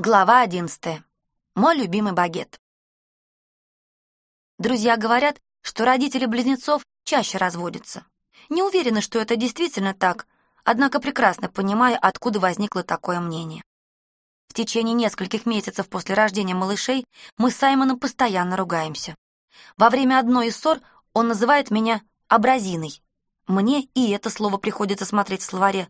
Глава 11. Мой любимый багет. Друзья говорят, что родители близнецов чаще разводятся. Не уверена, что это действительно так, однако прекрасно понимаю, откуда возникло такое мнение. В течение нескольких месяцев после рождения малышей мы с Саймоном постоянно ругаемся. Во время одной из ссор он называет меня абразиной. Мне и это слово приходится смотреть в словаре.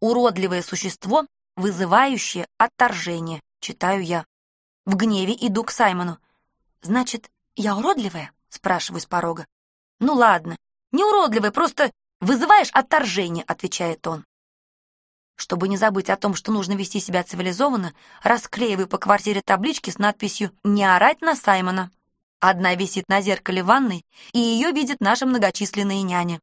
Уродливое существо вызывающее отторжение, читаю я. В гневе иду к Саймону. «Значит, я уродливая?» — спрашиваю с порога. «Ну ладно, не уродливая, просто вызываешь отторжение», — отвечает он. Чтобы не забыть о том, что нужно вести себя цивилизованно, расклеиваю по квартире таблички с надписью «Не орать на Саймона». Одна висит на зеркале ванной, и ее видят наши многочисленные няни.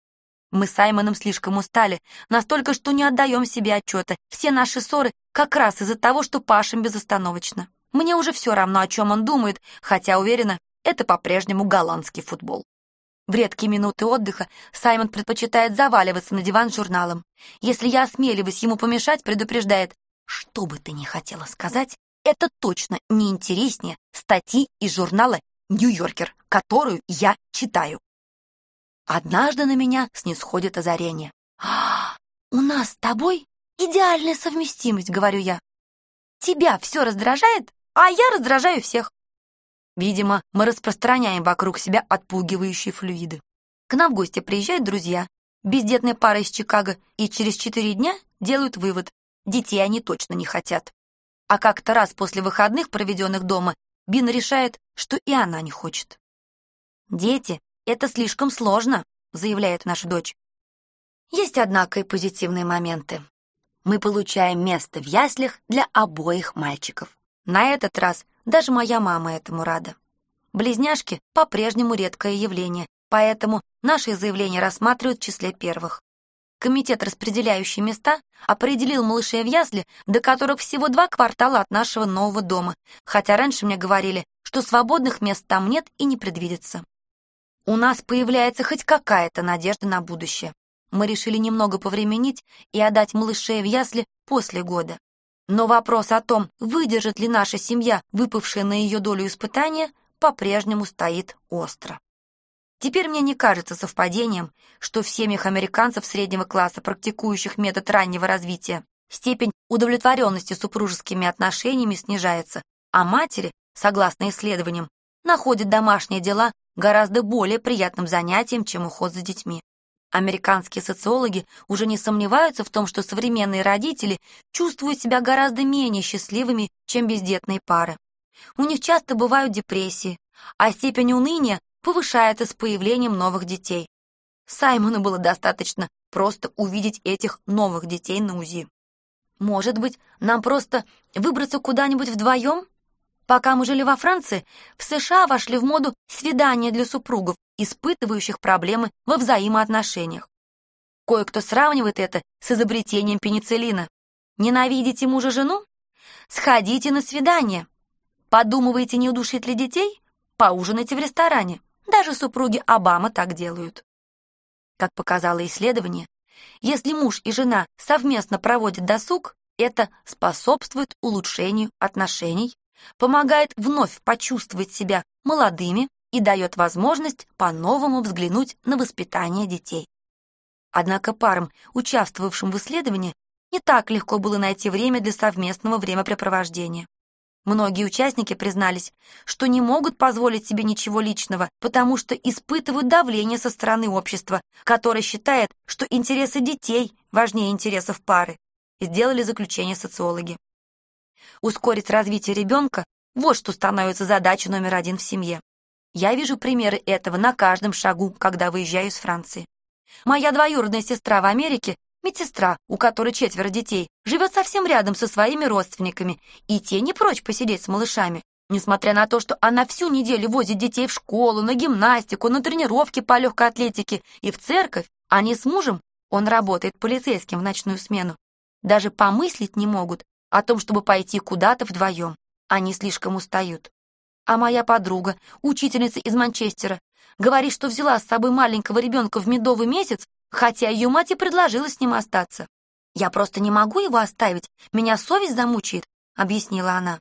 Мы с Саймоном слишком устали, настолько, что не отдаем себе отчета. Все наши ссоры как раз из-за того, что пашем безостановочно. Мне уже все равно, о чем он думает, хотя, уверена, это по-прежнему голландский футбол. В редкие минуты отдыха Саймон предпочитает заваливаться на диван с журналом. Если я осмеливаюсь ему помешать, предупреждает, что бы ты ни хотела сказать, это точно не интереснее статьи из журнала «Нью-Йоркер», которую я читаю. Однажды на меня снисходит озарение. «А, у нас с тобой идеальная совместимость», — говорю я. «Тебя все раздражает, а я раздражаю всех». Видимо, мы распространяем вокруг себя отпугивающие флюиды. К нам в гости приезжают друзья, бездетная пара из Чикаго, и через четыре дня делают вывод — детей они точно не хотят. А как-то раз после выходных, проведенных дома, Бин решает, что и она не хочет. Дети это слишком сложно», — заявляет наша дочь. Есть, однако, и позитивные моменты. Мы получаем место в яслях для обоих мальчиков. На этот раз даже моя мама этому рада. Близняшки по-прежнему редкое явление, поэтому наши заявления рассматривают в числе первых. Комитет, распределяющий места, определил малышей в ясли, до которых всего два квартала от нашего нового дома, хотя раньше мне говорили, что свободных мест там нет и не предвидится. У нас появляется хоть какая-то надежда на будущее. Мы решили немного повременить и отдать малышей в ясли после года. Но вопрос о том, выдержит ли наша семья выпавшее на ее долю испытания, по-прежнему стоит остро. Теперь мне не кажется совпадением, что в семьях американцев среднего класса, практикующих метод раннего развития, степень удовлетворенности супружескими отношениями снижается, а матери, согласно исследованиям, находят домашние дела гораздо более приятным занятием, чем уход за детьми. Американские социологи уже не сомневаются в том, что современные родители чувствуют себя гораздо менее счастливыми, чем бездетные пары. У них часто бывают депрессии, а степень уныния повышается с появлением новых детей. Саймону было достаточно просто увидеть этих новых детей на УЗИ. Может быть, нам просто выбраться куда-нибудь вдвоем? Пока мы жили во Франции, в США вошли в моду свидания для супругов, испытывающих проблемы во взаимоотношениях. Кое-кто сравнивает это с изобретением пенициллина. Ненавидите мужа-жену? Сходите на свидание. Подумываете, не удушить ли детей? Поужинайте в ресторане. Даже супруги Обама так делают. Как показало исследование, если муж и жена совместно проводят досуг, это способствует улучшению отношений, помогает вновь почувствовать себя молодыми и дает возможность по-новому взглянуть на воспитание детей. Однако парам, участвовавшим в исследовании, не так легко было найти время для совместного времяпрепровождения. Многие участники признались, что не могут позволить себе ничего личного, потому что испытывают давление со стороны общества, которое считает, что интересы детей важнее интересов пары, сделали заключение социологи. Ускорить развитие ребенка – вот что становится задачей номер один в семье. Я вижу примеры этого на каждом шагу, когда выезжаю из Франции. Моя двоюродная сестра в Америке, медсестра, у которой четверо детей, живет совсем рядом со своими родственниками, и те не прочь посидеть с малышами. Несмотря на то, что она всю неделю возит детей в школу, на гимнастику, на тренировки по легкой атлетике и в церковь, они с мужем, он работает полицейским в ночную смену, даже помыслить не могут, о том, чтобы пойти куда-то вдвоем. Они слишком устают. А моя подруга, учительница из Манчестера, говорит, что взяла с собой маленького ребенка в медовый месяц, хотя ее мать и предложила с ним остаться. Я просто не могу его оставить, меня совесть замучает. — объяснила она.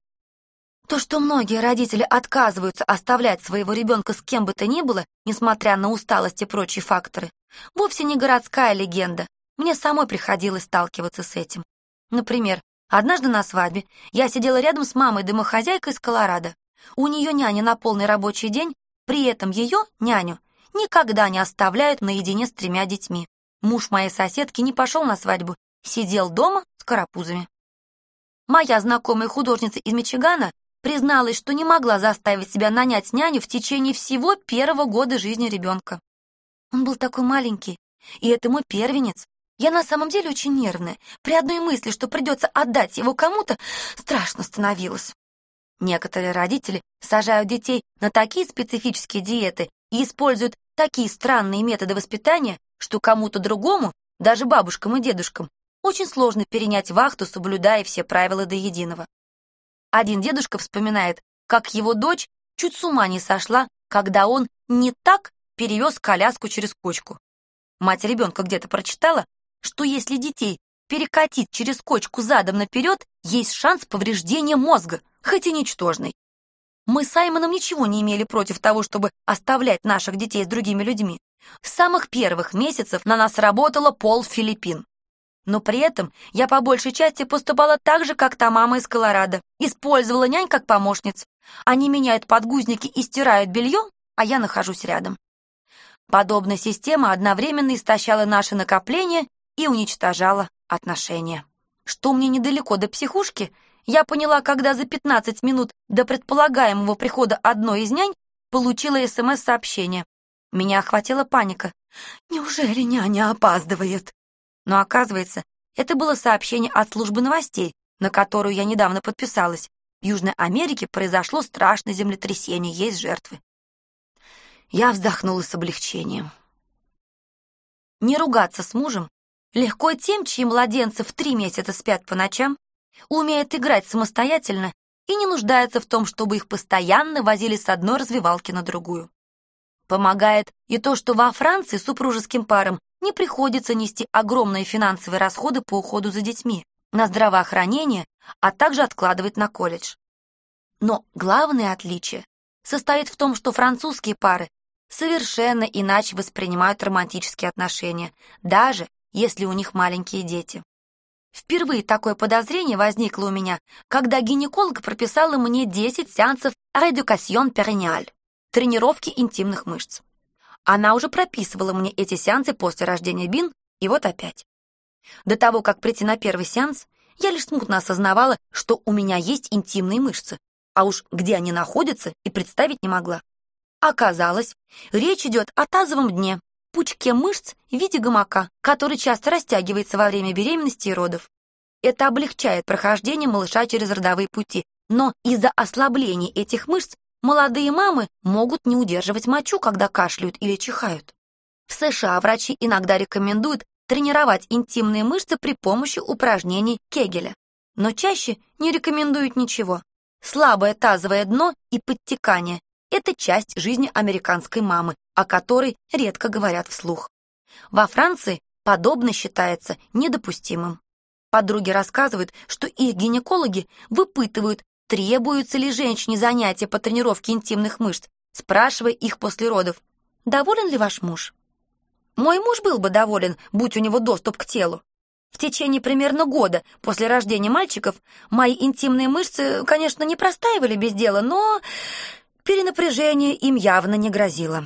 То, что многие родители отказываются оставлять своего ребенка с кем бы то ни было, несмотря на усталость и прочие факторы, вовсе не городская легенда. Мне самой приходилось сталкиваться с этим. Например, однажды на свадьбе я сидела рядом с мамой-домохозяйкой из Колорадо. У нее няня на полный рабочий день, при этом ее, няню, никогда не оставляют наедине с тремя детьми. Муж моей соседки не пошел на свадьбу, сидел дома с карапузами. Моя знакомая художница из Мичигана призналась, что не могла заставить себя нанять няню в течение всего первого года жизни ребенка. Он был такой маленький, и это мой первенец. Я на самом деле очень нервная. При одной мысли, что придется отдать его кому-то, страшно становилось. Некоторые родители сажают детей на такие специфические диеты и используют такие странные методы воспитания, что кому-то другому, даже бабушкам и дедушкам, очень сложно перенять вахту, соблюдая все правила до единого. Один дедушка вспоминает, как его дочь чуть с ума не сошла, когда он не так перевез коляску через кочку. Мать ребенка где-то прочитала, что если детей перекатить через кочку задом наперед, есть шанс повреждения мозга, хоть и ничтожный. Мы с Саймоном ничего не имели против того, чтобы оставлять наших детей с другими людьми. С самых первых месяцев на нас работало пол Филиппин. Но при этом я по большей части поступала так же, как та мама из Колорадо. Использовала нянь как помощниц. Они меняют подгузники и стирают белье, а я нахожусь рядом. Подобная система одновременно истощала наши накопления и уничтожала отношения. Что мне недалеко до психушки, я поняла, когда за 15 минут до предполагаемого прихода одной из нянь получила СМС-сообщение. Меня охватила паника. «Неужели няня опаздывает?» Но оказывается, это было сообщение от службы новостей, на которую я недавно подписалась. В Южной Америке произошло страшное землетрясение, есть жертвы. Я вздохнула с облегчением. Не ругаться с мужем легко тем, чьи младенцы в три месяца спят по ночам, умеют играть самостоятельно и не нуждаются в том, чтобы их постоянно возили с одной развивалки на другую. Помогает и то, что во Франции супружеским парам не приходится нести огромные финансовые расходы по уходу за детьми, на здравоохранение, а также откладывать на колледж. Но главное отличие состоит в том, что французские пары совершенно иначе воспринимают романтические отношения, даже если у них маленькие дети. Впервые такое подозрение возникло у меня, когда гинеколог прописала мне 10 сеансов «Редюкасьон периниаль» — тренировки интимных мышц. Она уже прописывала мне эти сеансы после рождения Бин, и вот опять. До того, как прийти на первый сеанс, я лишь смутно осознавала, что у меня есть интимные мышцы, а уж где они находятся и представить не могла. Оказалось, речь идет о тазовом дне, пучке мышц в виде гамака, который часто растягивается во время беременности и родов. Это облегчает прохождение малыша через родовые пути, но из-за ослабления этих мышц Молодые мамы могут не удерживать мочу, когда кашляют или чихают. В США врачи иногда рекомендуют тренировать интимные мышцы при помощи упражнений Кегеля, но чаще не рекомендуют ничего. Слабое тазовое дно и подтекание – это часть жизни американской мамы, о которой редко говорят вслух. Во Франции подобное считается недопустимым. Подруги рассказывают, что их гинекологи выпытывают, требуются ли женщине занятия по тренировке интимных мышц, спрашивая их после родов. «Доволен ли ваш муж?» Мой муж был бы доволен, будь у него доступ к телу. В течение примерно года после рождения мальчиков мои интимные мышцы, конечно, не простаивали без дела, но перенапряжение им явно не грозило.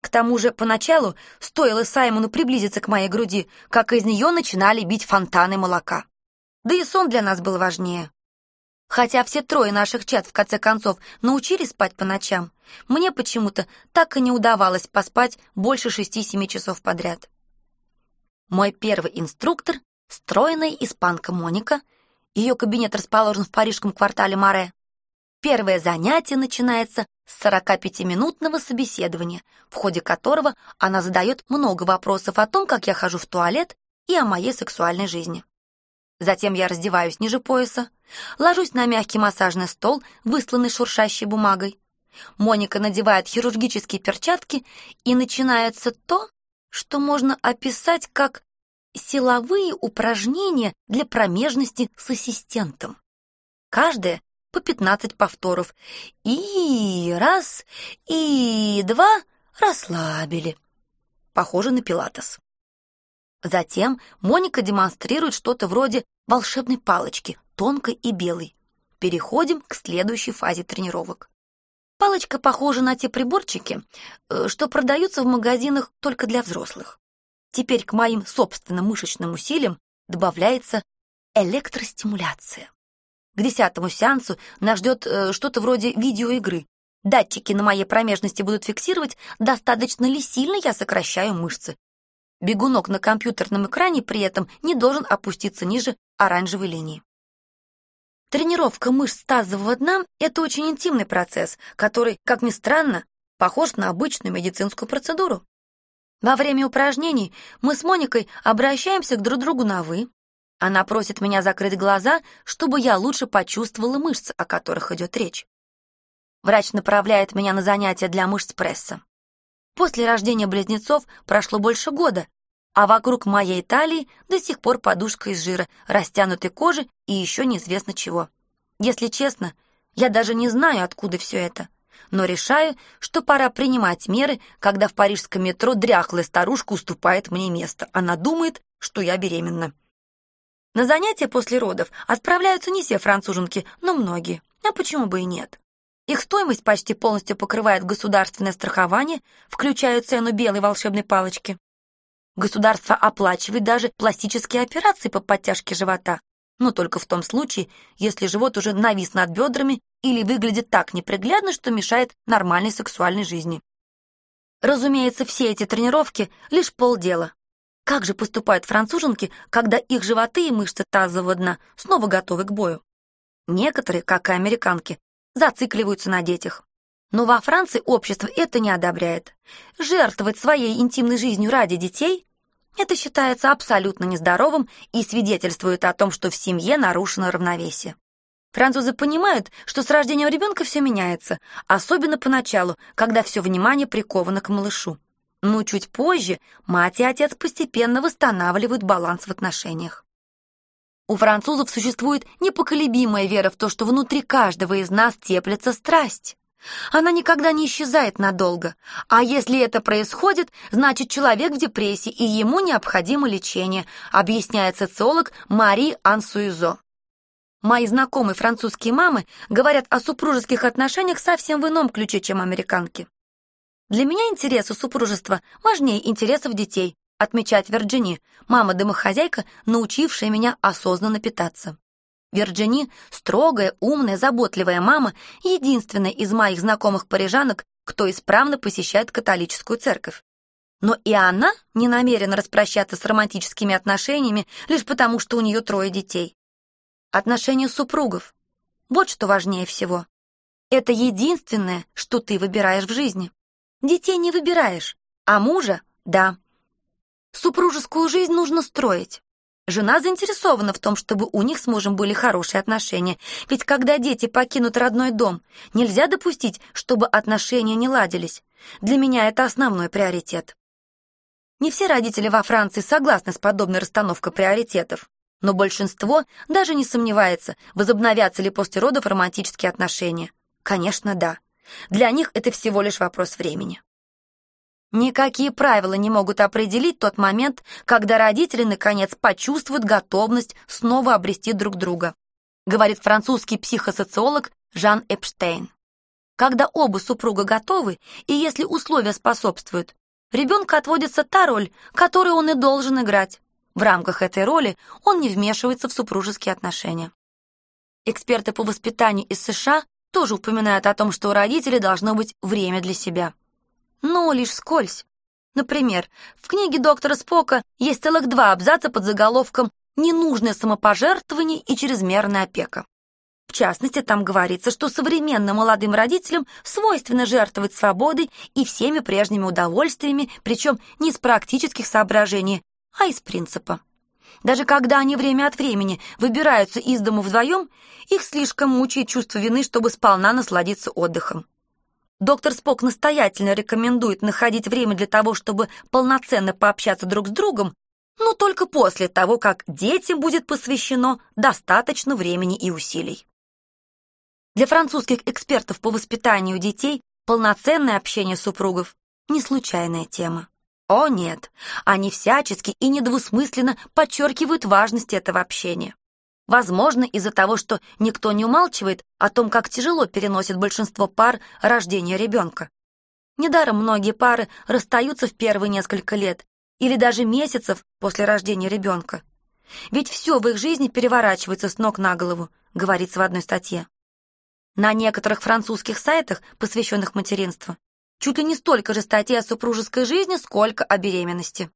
К тому же, поначалу, стоило Саймону приблизиться к моей груди, как из нее начинали бить фонтаны молока. Да и сон для нас был важнее. Хотя все трое наших чат в конце концов научились спать по ночам, мне почему-то так и не удавалось поспать больше шести-семи часов подряд. Мой первый инструктор — стройная испанка Моника. Ее кабинет расположен в парижском квартале Море. Первое занятие начинается 45-минутного собеседования, в ходе которого она задает много вопросов о том, как я хожу в туалет и о моей сексуальной жизни. Затем я раздеваюсь ниже пояса, ложусь на мягкий массажный стол, высланный шуршащей бумагой. Моника надевает хирургические перчатки, и начинается то, что можно описать как силовые упражнения для промежности с ассистентом. Каждая по 15 повторов. И раз, и два расслабили. Похоже на пилатес. Затем Моника демонстрирует что-то вроде волшебной палочки, тонкой и белой. Переходим к следующей фазе тренировок. Палочка похожа на те приборчики, э, что продаются в магазинах только для взрослых. Теперь к моим собственным мышечным усилиям добавляется электростимуляция. К десятому сеансу нас ждет э, что-то вроде видеоигры. Датчики на моей промежности будут фиксировать, достаточно ли сильно я сокращаю мышцы. Бегунок на компьютерном экране при этом не должен опуститься ниже оранжевой линии. Тренировка мышц тазового дна — это очень интимный процесс, который, как ни странно, похож на обычную медицинскую процедуру. Во время упражнений мы с Моникой обращаемся к друг другу на «вы». Она просит меня закрыть глаза, чтобы я лучше почувствовала мышцы, о которых идет речь. Врач направляет меня на занятия для мышц пресса. После рождения близнецов прошло больше года, а вокруг моей талии до сих пор подушка из жира, растянутой кожи и еще неизвестно чего. Если честно, я даже не знаю, откуда все это, но решаю, что пора принимать меры, когда в парижском метро дряхлая старушка уступает мне место. Она думает, что я беременна. На занятия после родов отправляются не все француженки, но многие. А почему бы и нет? Их стоимость почти полностью покрывает государственное страхование, включая цену белой волшебной палочки. Государство оплачивает даже пластические операции по подтяжке живота, но только в том случае, если живот уже навис над бедрами или выглядит так неприглядно, что мешает нормальной сексуальной жизни. Разумеется, все эти тренировки — лишь полдела. Как же поступают француженки, когда их животы и мышцы тазового дна снова готовы к бою? Некоторые, как и американки, зацикливаются на детях. Но во Франции общество это не одобряет. Жертвовать своей интимной жизнью ради детей – это считается абсолютно нездоровым и свидетельствует о том, что в семье нарушено равновесие. Французы понимают, что с рождением ребенка все меняется, особенно поначалу, когда все внимание приковано к малышу. Но чуть позже мать и отец постепенно восстанавливают баланс в отношениях. У французов существует непоколебимая вера в то, что внутри каждого из нас теплится страсть. Она никогда не исчезает надолго. А если это происходит, значит человек в депрессии, и ему необходимо лечение, объясняет социолог Мари Ансуизо. Мои знакомые французские мамы говорят о супружеских отношениях совсем в ином ключе, чем американки. Для меня интересы супружества важнее интересов детей, отмечает Вирджини, мама-домохозяйка, научившая меня осознанно питаться. Вирджини — строгая, умная, заботливая мама, единственная из моих знакомых парижанок, кто исправно посещает католическую церковь. Но и она не намерена распрощаться с романтическими отношениями лишь потому, что у нее трое детей. Отношения супругов — вот что важнее всего. Это единственное, что ты выбираешь в жизни. Детей не выбираешь, а мужа — да. Супружескую жизнь нужно строить. Жена заинтересована в том, чтобы у них с мужем были хорошие отношения, ведь когда дети покинут родной дом, нельзя допустить, чтобы отношения не ладились. Для меня это основной приоритет. Не все родители во Франции согласны с подобной расстановкой приоритетов, но большинство даже не сомневается, возобновятся ли после родов романтические отношения. Конечно, да. Для них это всего лишь вопрос времени. Никакие правила не могут определить тот момент, когда родители наконец почувствуют готовность снова обрести друг друга, говорит французский психосоциолог Жан Эпштейн. Когда оба супруга готовы, и если условия способствуют, ребенку отводится та роль, которую он и должен играть. В рамках этой роли он не вмешивается в супружеские отношения. Эксперты по воспитанию из США тоже упоминают о том, что у родителей должно быть время для себя но лишь скользь. Например, в книге доктора Спока есть целых два абзаца под заголовком «Ненужное самопожертвование и чрезмерная опека». В частности, там говорится, что современным молодым родителям свойственно жертвовать свободой и всеми прежними удовольствиями, причем не из практических соображений, а из принципа. Даже когда они время от времени выбираются из дому вдвоем, их слишком мучает чувство вины, чтобы сполна насладиться отдыхом. Доктор Спок настоятельно рекомендует находить время для того, чтобы полноценно пообщаться друг с другом, но только после того, как детям будет посвящено достаточно времени и усилий. Для французских экспертов по воспитанию детей полноценное общение супругов – не случайная тема. О нет, они всячески и недвусмысленно подчеркивают важность этого общения. Возможно, из-за того, что никто не умалчивает о том, как тяжело переносит большинство пар рождение ребенка. Недаром многие пары расстаются в первые несколько лет или даже месяцев после рождения ребенка. Ведь все в их жизни переворачивается с ног на голову, говорится в одной статье. На некоторых французских сайтах, посвященных материнству, чуть ли не столько же статей о супружеской жизни, сколько о беременности.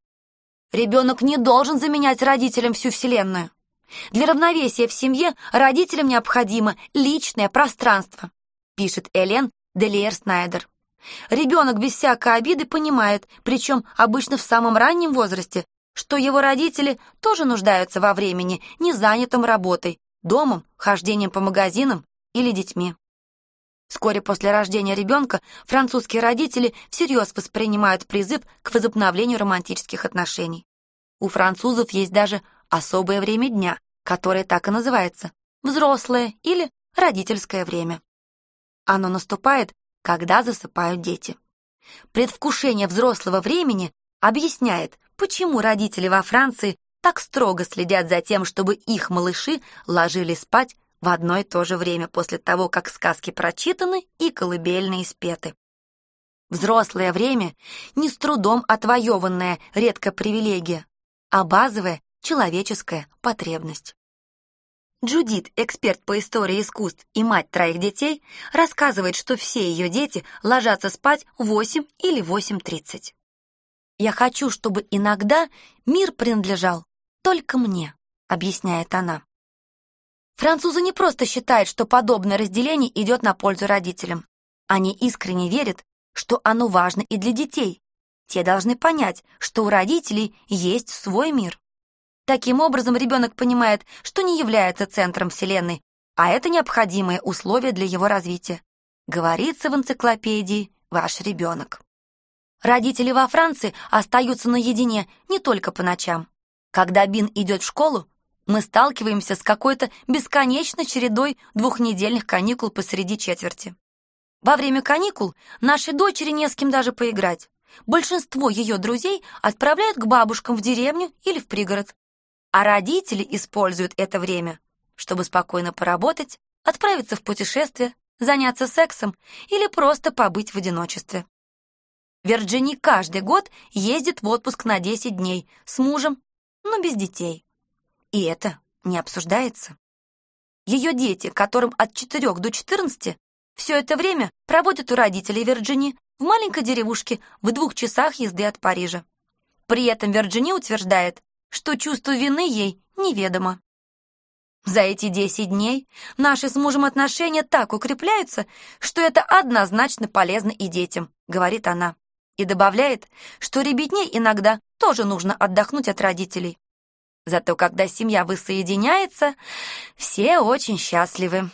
Ребенок не должен заменять родителям всю вселенную. Для равновесия в семье родителям необходимо личное пространство, пишет Элен Делиер Снайдер. Ребенок без всякой обиды понимает, причем обычно в самом раннем возрасте, что его родители тоже нуждаются во времени, не занятом работой, домом, хождением по магазинам или детьми. Вскоре после рождения ребенка французские родители всерьез воспринимают призыв к возобновлению романтических отношений. У французов есть даже особое время дня, которое так и называется – взрослое или родительское время. Оно наступает, когда засыпают дети. Предвкушение взрослого времени объясняет, почему родители во Франции так строго следят за тем, чтобы их малыши ложились спать в одно и то же время после того, как сказки прочитаны и колыбельные спеты. Взрослое время — не с трудом отвоеванная редко привилегия, а базовая человеческая потребность. Джудит, эксперт по истории искусств и мать троих детей, рассказывает, что все ее дети ложатся спать в 8 или 8.30. «Я хочу, чтобы иногда мир принадлежал только мне», — объясняет она. Французы не просто считают, что подобное разделение идет на пользу родителям. Они искренне верят, что оно важно и для детей. Те должны понять, что у родителей есть свой мир. Таким образом, ребенок понимает, что не является центром Вселенной, а это необходимое условие для его развития. Говорится в энциклопедии «Ваш ребенок». Родители во Франции остаются наедине не только по ночам. Когда Бин идет в школу, мы сталкиваемся с какой-то бесконечной чередой двухнедельных каникул посреди четверти. Во время каникул нашей дочери не с кем даже поиграть. Большинство ее друзей отправляют к бабушкам в деревню или в пригород. А родители используют это время, чтобы спокойно поработать, отправиться в путешествие, заняться сексом или просто побыть в одиночестве. Вирджини каждый год ездит в отпуск на 10 дней с мужем, но без детей. И это не обсуждается. Ее дети, которым от 4 до 14, все это время проводят у родителей Вирджини в маленькой деревушке в двух часах езды от Парижа. При этом Вирджини утверждает, что чувство вины ей неведомо. За эти 10 дней наши с мужем отношения так укрепляются, что это однозначно полезно и детям, говорит она. И добавляет, что ребятней иногда тоже нужно отдохнуть от родителей. Зато когда семья воссоединяется, все очень счастливы.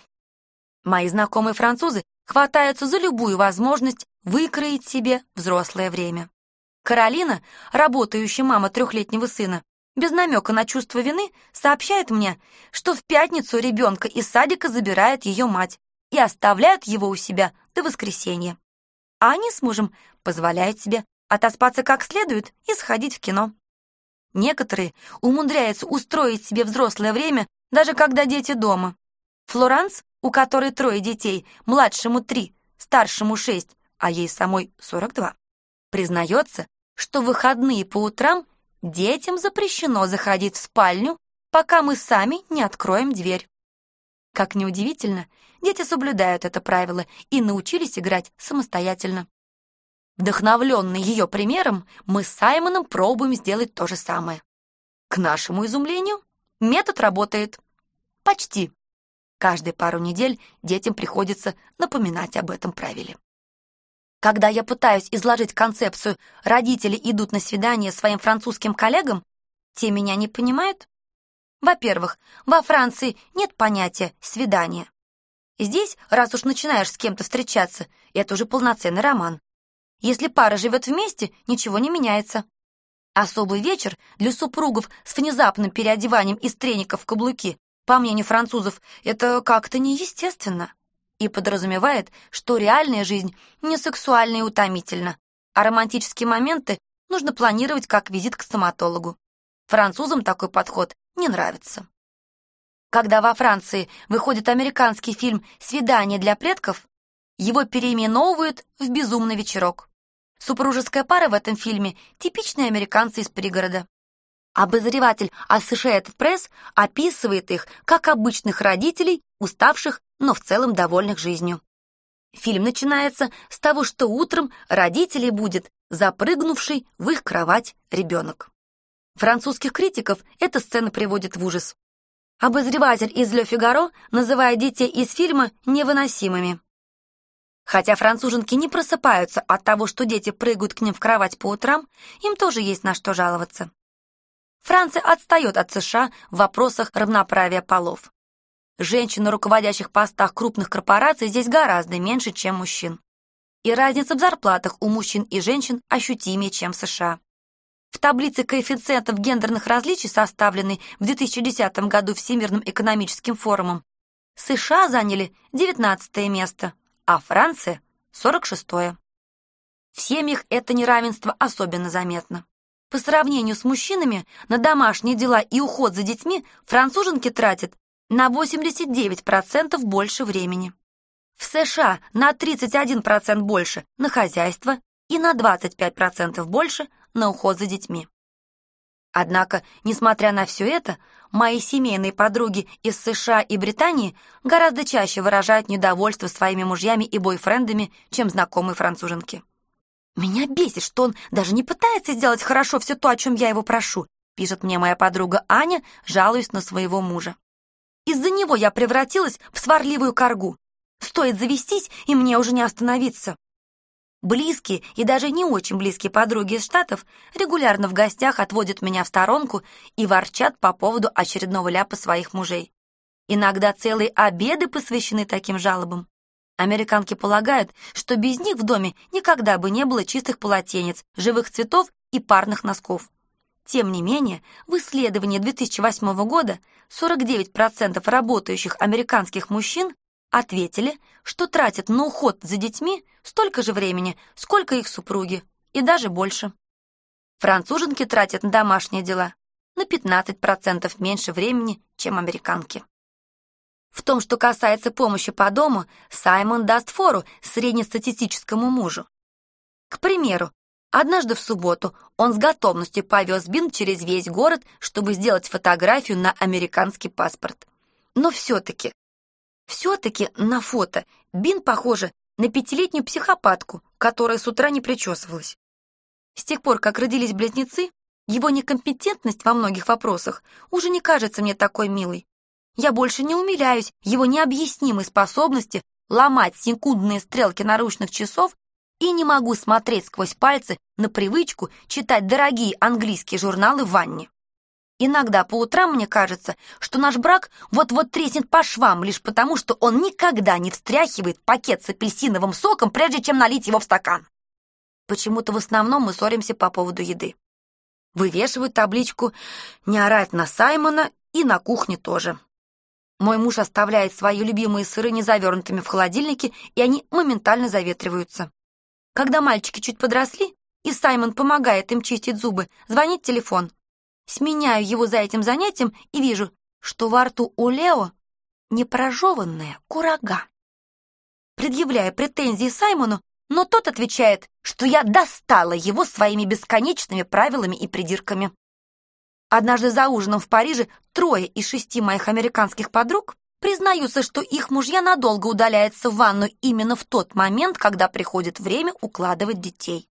Мои знакомые французы хватаются за любую возможность выкроить себе взрослое время. Каролина, работающая мама трехлетнего сына, без намека на чувство вины, сообщает мне, что в пятницу ребенка из садика забирает ее мать и оставляют его у себя до воскресенья. А они с мужем позволяют себе отоспаться как следует и сходить в кино. Некоторые умудряются устроить себе взрослое время, даже когда дети дома. Флоранс, у которой трое детей, младшему три, старшему шесть, а ей самой сорок два, признается, что в выходные по утрам детям запрещено заходить в спальню, пока мы сами не откроем дверь. Как неудивительно, дети соблюдают это правило и научились играть самостоятельно. Вдохновленный ее примером, мы с Саймоном пробуем сделать то же самое. К нашему изумлению, метод работает. Почти. Каждые пару недель детям приходится напоминать об этом правиле. Когда я пытаюсь изложить концепцию «родители идут на свидание своим французским коллегам», те меня не понимают. Во-первых, во Франции нет понятия «свидание». Здесь, раз уж начинаешь с кем-то встречаться, это уже полноценный роман. Если пара живет вместе, ничего не меняется. Особый вечер для супругов с внезапным переодеванием из треников в каблуки, по мнению французов, это как-то неестественно. и подразумевает, что реальная жизнь не сексуальна и утомительна, а романтические моменты нужно планировать как визит к стоматологу. Французам такой подход не нравится. Когда во Франции выходит американский фильм «Свидание для предков», его переименовывают в «Безумный вечерок». Супружеская пара в этом фильме — типичные американцы из пригорода. Обозреватель Associated Press описывает их как обычных родителей, уставших, но в целом довольных жизнью. Фильм начинается с того, что утром родителей будет запрыгнувший в их кровать ребенок. Французских критиков эта сцена приводит в ужас. Обозреватель из «Ле Фигаро» называет детей из фильма невыносимыми. Хотя француженки не просыпаются от того, что дети прыгают к ним в кровать по утрам, им тоже есть на что жаловаться. Франция отстает от США в вопросах равноправия полов. Женщин на руководящих постах крупных корпораций здесь гораздо меньше, чем мужчин. И разница в зарплатах у мужчин и женщин ощутимее, чем в США. В таблице коэффициентов гендерных различий, составленной в 2010 году Всемирным экономическим форумом, США заняли 19 место, а Франция — 46 -е. В семьях это неравенство особенно заметно. По сравнению с мужчинами на домашние дела и уход за детьми француженки тратят на 89% больше времени. В США на 31% больше на хозяйство и на 25% больше на уход за детьми. Однако, несмотря на все это, мои семейные подруги из США и Британии гораздо чаще выражают недовольство своими мужьями и бойфрендами, чем знакомые француженки. «Меня бесит, что он даже не пытается сделать хорошо все то, о чем я его прошу», пишет мне моя подруга Аня, жалуясь на своего мужа. «Из-за него я превратилась в сварливую коргу. Стоит завестись, и мне уже не остановиться». Близкие и даже не очень близкие подруги из Штатов регулярно в гостях отводят меня в сторонку и ворчат по поводу очередного ляпа своих мужей. Иногда целые обеды посвящены таким жалобам. Американки полагают, что без них в доме никогда бы не было чистых полотенец, живых цветов и парных носков. Тем не менее, в исследовании 2008 года 49% работающих американских мужчин ответили, что тратят на уход за детьми столько же времени, сколько их супруги, и даже больше. Француженки тратят на домашние дела на 15% меньше времени, чем американки. В том, что касается помощи по дому, Саймон даст фору среднестатистическому мужу. К примеру, однажды в субботу он с готовностью повез Бин через весь город, чтобы сделать фотографию на американский паспорт. Но все-таки, все-таки на фото Бин похожа на пятилетнюю психопатку, которая с утра не причесывалась. С тех пор, как родились близнецы, его некомпетентность во многих вопросах уже не кажется мне такой милой. Я больше не умиляюсь его необъяснимой способности ломать секундные стрелки наручных часов и не могу смотреть сквозь пальцы на привычку читать дорогие английские журналы в ванне. Иногда по утрам мне кажется, что наш брак вот-вот треснет по швам лишь потому, что он никогда не встряхивает пакет с апельсиновым соком, прежде чем налить его в стакан. Почему-то в основном мы ссоримся по поводу еды. Вывешивают табличку «Не орать на Саймона» и на кухне тоже. Мой муж оставляет свои любимые сыры незавернутыми в холодильнике, и они моментально заветриваются. Когда мальчики чуть подросли, и Саймон помогает им чистить зубы, звонит телефон. Сменяю его за этим занятием и вижу, что во рту у Лео непрожеванная курага. Предъявляю претензии Саймону, но тот отвечает, что я достала его своими бесконечными правилами и придирками. Однажды за ужином в Париже трое из шести моих американских подруг признаются, что их мужья надолго удаляются в ванну именно в тот момент, когда приходит время укладывать детей.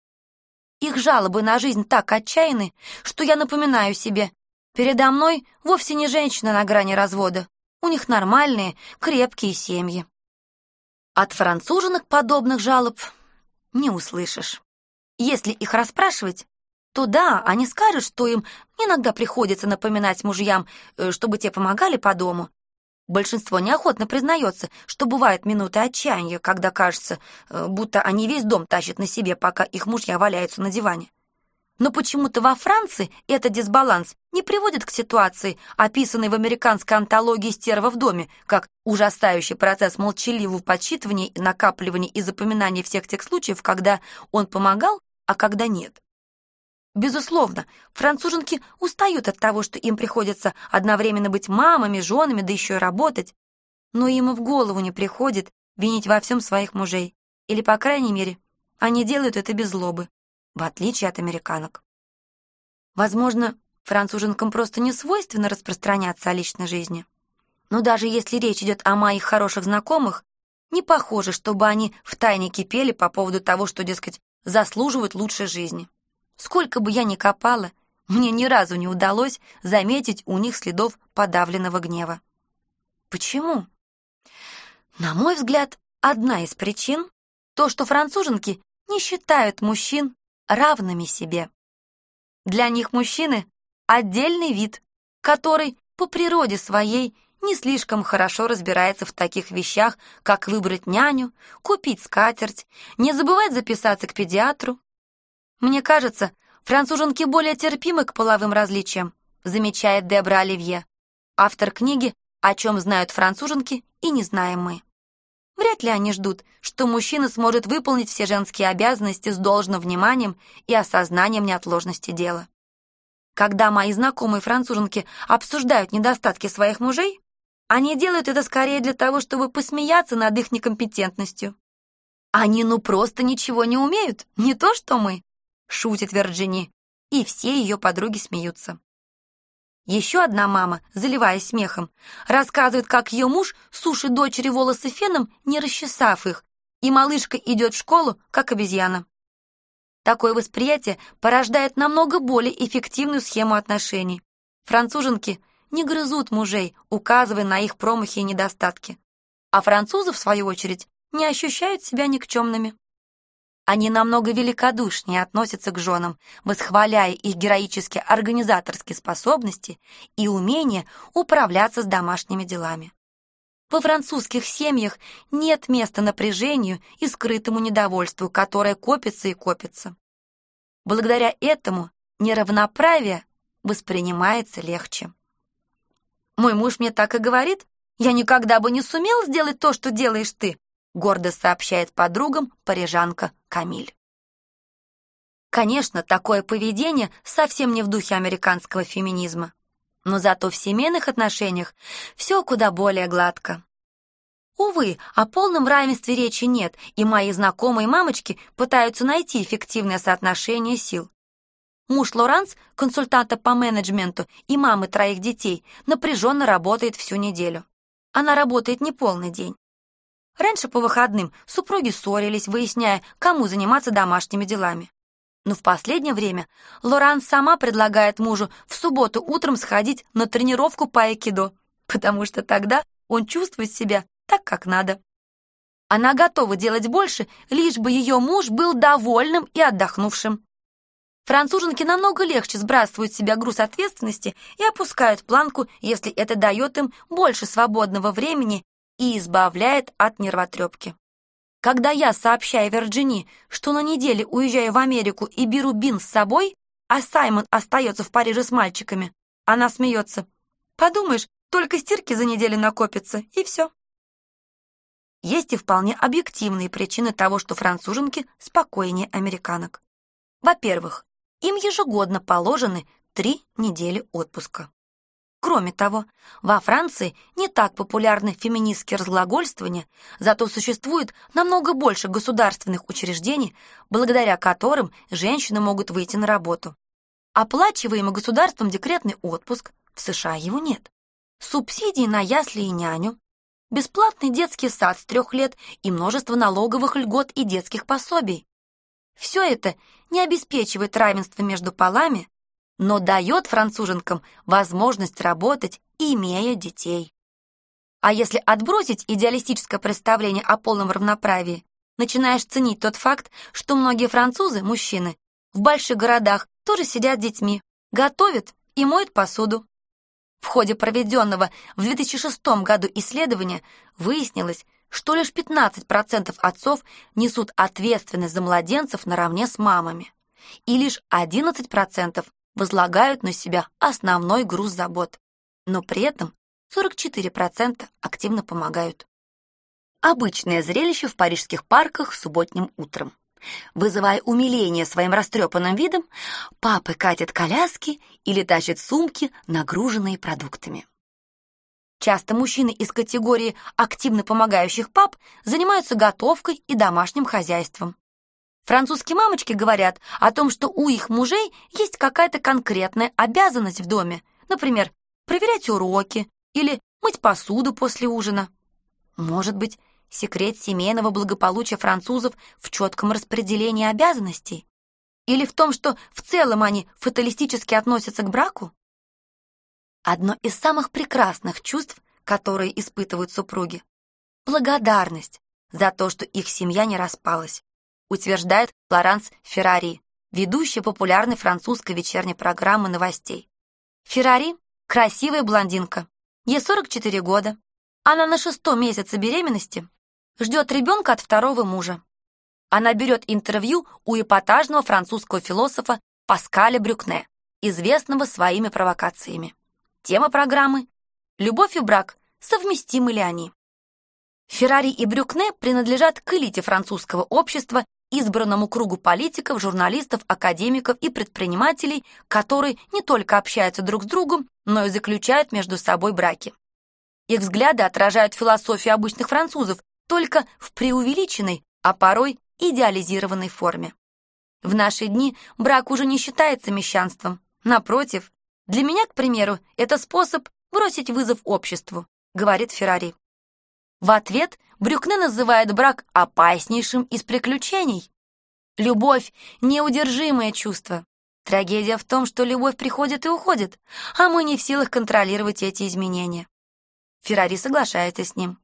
Их жалобы на жизнь так отчаянны, что я напоминаю себе, передо мной вовсе не женщина на грани развода, у них нормальные, крепкие семьи. От француженок подобных жалоб не услышишь. Если их расспрашивать, то да, они скажут, что им иногда приходится напоминать мужьям, э, чтобы те помогали по дому. Большинство неохотно признается, что бывают минуты отчаяния, когда кажется, э, будто они весь дом тащат на себе, пока их мужья валяются на диване. Но почему-то во Франции этот дисбаланс не приводит к ситуации, описанной в американской антологии «Стерва в доме», как ужасающий процесс молчаливого подсчитывания, накапливания и запоминания всех тех случаев, когда он помогал, а когда нет. Безусловно, француженки устают от того, что им приходится одновременно быть мамами, женами, да еще и работать. Но им и в голову не приходит винить во всем своих мужей. Или, по крайней мере, они делают это без злобы в отличие от американок. Возможно, француженкам просто не свойственно распространяться о личной жизни. Но даже если речь идет о моих хороших знакомых, не похоже, чтобы они втайне кипели по поводу того, что, дескать, заслуживают лучшей жизни. Сколько бы я ни копала, мне ни разу не удалось заметить у них следов подавленного гнева. Почему? На мой взгляд, одна из причин — то, что француженки не считают мужчин равными себе. Для них мужчины — отдельный вид, который по природе своей не слишком хорошо разбирается в таких вещах, как выбрать няню, купить скатерть, не забывать записаться к педиатру. Мне кажется, француженки более терпимы к половым различиям, замечает Дебра Оливье, автор книги «О чем знают француженки и не знаем мы». Вряд ли они ждут, что мужчина сможет выполнить все женские обязанности с должным вниманием и осознанием неотложности дела. Когда мои знакомые француженки обсуждают недостатки своих мужей, они делают это скорее для того, чтобы посмеяться над их некомпетентностью. «Они ну просто ничего не умеют, не то что мы», — шутит Вирджини, и все ее подруги смеются. Еще одна мама, заливаясь смехом, рассказывает, как ее муж сушит дочери волосы феном, не расчесав их, и малышка идет в школу, как обезьяна. Такое восприятие порождает намного более эффективную схему отношений. Француженки не грызут мужей, указывая на их промахи и недостатки. А французы, в свою очередь, не ощущают себя никчемными. Они намного великодушнее относятся к женам, восхваляя их героические организаторские способности и умение управляться с домашними делами. Во французских семьях нет места напряжению и скрытому недовольству, которое копится и копится. Благодаря этому неравноправие воспринимается легче. Мой муж мне так и говорит, я никогда бы не сумел сделать то, что делаешь ты, гордо сообщает подругам парижанка Камиль. Конечно, такое поведение совсем не в духе американского феминизма, но зато в семейных отношениях все куда более гладко. Увы, о полном равенстве речи нет, и мои знакомые мамочки пытаются найти эффективное соотношение сил. Муж Лоранс, консультанта по менеджменту и мамы троих детей, напряженно работает всю неделю. Она работает не полный день. Раньше по выходным супруги ссорились, выясняя, кому заниматься домашними делами. Но в последнее время Лоран сама предлагает мужу в субботу утром сходить на тренировку по айкидо, потому что тогда он чувствует себя так, как надо. Она готова делать больше, лишь бы ее муж был довольным и отдохнувшим. Француженки намного легче сбрасывают с себя груз ответственности и опускают планку, если это дает им больше свободного времени и избавляет от нервотрепки. Когда я сообщаю Вирджини, что на неделе уезжаю в Америку и беру Бин с собой, а Саймон остается в Париже с мальчиками, она смеется. Подумаешь, только стирки за неделю накопятся, и все. Есть и вполне объективные причины того, что француженки спокойнее американок. Во-первых, им ежегодно положены три недели отпуска. Кроме того, во Франции не так популярны феминистские разглагольствования, зато существует намного больше государственных учреждений, благодаря которым женщины могут выйти на работу. Оплачиваемый государством декретный отпуск, в США его нет. Субсидии на ясли и няню, бесплатный детский сад с трех лет и множество налоговых льгот и детских пособий. Все это не обеспечивает равенство между полами, но дает француженкам возможность работать, имея детей. А если отбросить идеалистическое представление о полном равноправии, начинаешь ценить тот факт, что многие французы, мужчины, в больших городах тоже сидят с детьми, готовят и моют посуду. В ходе проведенного в 2006 году исследования выяснилось, что лишь 15% отцов несут ответственность за младенцев наравне с мамами. и лишь 11% возлагают на себя основной груз забот. Но при этом 44% активно помогают. Обычное зрелище в парижских парках субботним утром. Вызывая умиление своим растрепанным видом, папы катят коляски или тащат сумки, нагруженные продуктами. Часто мужчины из категории активно помогающих пап занимаются готовкой и домашним хозяйством. Французские мамочки говорят о том, что у их мужей есть какая-то конкретная обязанность в доме, например, проверять уроки или мыть посуду после ужина. Может быть, секрет семейного благополучия французов в четком распределении обязанностей? Или в том, что в целом они фаталистически относятся к браку? Одно из самых прекрасных чувств, которые испытывают супруги — благодарность за то, что их семья не распалась, утверждает Флоранс Феррари, ведущая популярной французской вечерней программы новостей. Феррари — красивая блондинка, ей 44 года. Она на шестом месяце беременности ждет ребенка от второго мужа. Она берет интервью у эпатажного французского философа Паскаля Брюкне, известного своими провокациями. Тема программы «Любовь и брак. Совместимы ли они?». Феррари и Брюкне принадлежат к элите французского общества, избранному кругу политиков, журналистов, академиков и предпринимателей, которые не только общаются друг с другом, но и заключают между собой браки. Их взгляды отражают философию обычных французов, только в преувеличенной, а порой идеализированной форме. В наши дни брак уже не считается мещанством. Напротив, для меня, к примеру, это способ бросить вызов обществу, говорит Феррари. В ответ Брюкне называет брак опаснейшим из приключений. Любовь — неудержимое чувство. Трагедия в том, что любовь приходит и уходит, а мы не в силах контролировать эти изменения. Феррари соглашается с ним.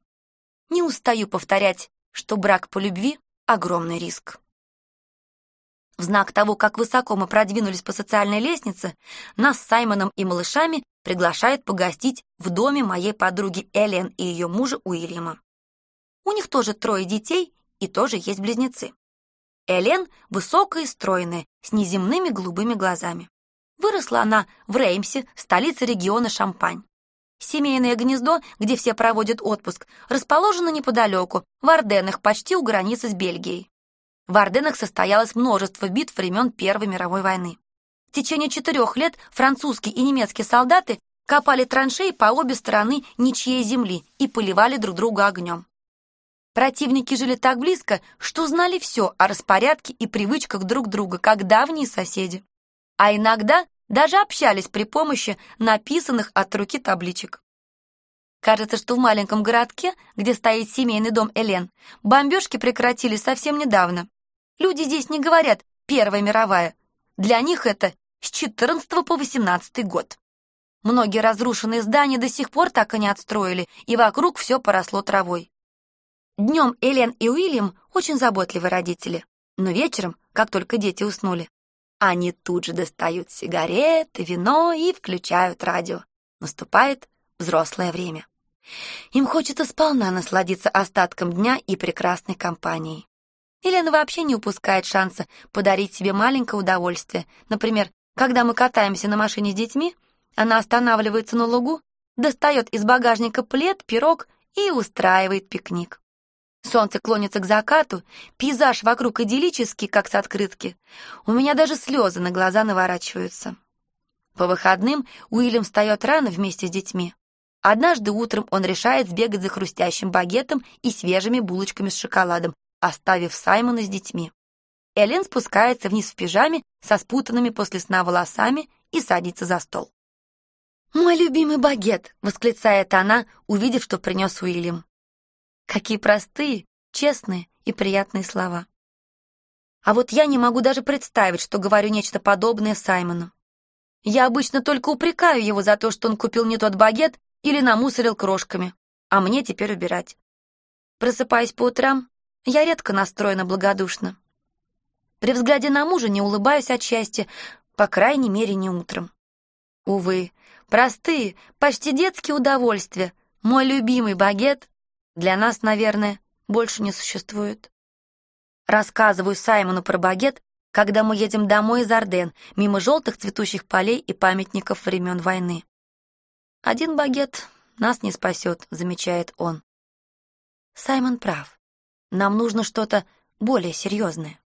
Не устаю повторять, что брак по любви — огромный риск. В знак того, как высоко мы продвинулись по социальной лестнице, нас с Саймоном и малышами приглашают погостить в доме моей подруги Эллен и ее мужа Уильяма. У них тоже трое детей и тоже есть близнецы. Элен высокая и стройная, с неземными голубыми глазами. Выросла она в Реймсе, столице региона Шампань. Семейное гнездо, где все проводят отпуск, расположено неподалеку, в Орденах, почти у границы с Бельгией. В Орденах состоялось множество битв времен Первой мировой войны. В течение четырех лет французские и немецкие солдаты копали траншеи по обе стороны ничьей земли и поливали друг друга огнем. Противники жили так близко, что знали все о распорядке и привычках друг друга, как давние соседи. А иногда даже общались при помощи написанных от руки табличек. Кажется, что в маленьком городке, где стоит семейный дом Элен, бомбежки прекратились совсем недавно. Люди здесь не говорят «Первая мировая». Для них это с 14 по 18 год. Многие разрушенные здания до сих пор так и не отстроили, и вокруг все поросло травой. Днем Элен и Уильям очень заботливые родители, но вечером, как только дети уснули, они тут же достают сигареты, вино и включают радио. Наступает взрослое время. Им хочется сполна насладиться остатком дня и прекрасной компанией. Елена вообще не упускает шанса подарить себе маленькое удовольствие. Например, когда мы катаемся на машине с детьми, она останавливается на лугу, достает из багажника плед, пирог и устраивает пикник. Солнце клонится к закату, пейзаж вокруг идиллический, как с открытки. У меня даже слезы на глаза наворачиваются. По выходным Уильям встает рано вместе с детьми. Однажды утром он решает сбегать за хрустящим багетом и свежими булочками с шоколадом, оставив Саймона с детьми. Элен спускается вниз в пижаме со спутанными после сна волосами и садится за стол. «Мой любимый багет!» — восклицает она, увидев, что принес Уильям. Какие простые, честные и приятные слова. А вот я не могу даже представить, что говорю нечто подобное Саймону. Я обычно только упрекаю его за то, что он купил не тот багет или намусорил крошками, а мне теперь убирать. Просыпаясь по утрам, я редко настроена благодушно. При взгляде на мужа не улыбаюсь от счастья, по крайней мере, не утром. Увы, простые, почти детские удовольствия, мой любимый багет, для нас, наверное, больше не существует. Рассказываю Саймону про багет, когда мы едем домой из Орден, мимо желтых цветущих полей и памятников времен войны. «Один багет нас не спасет», — замечает он. Саймон прав. Нам нужно что-то более серьезное.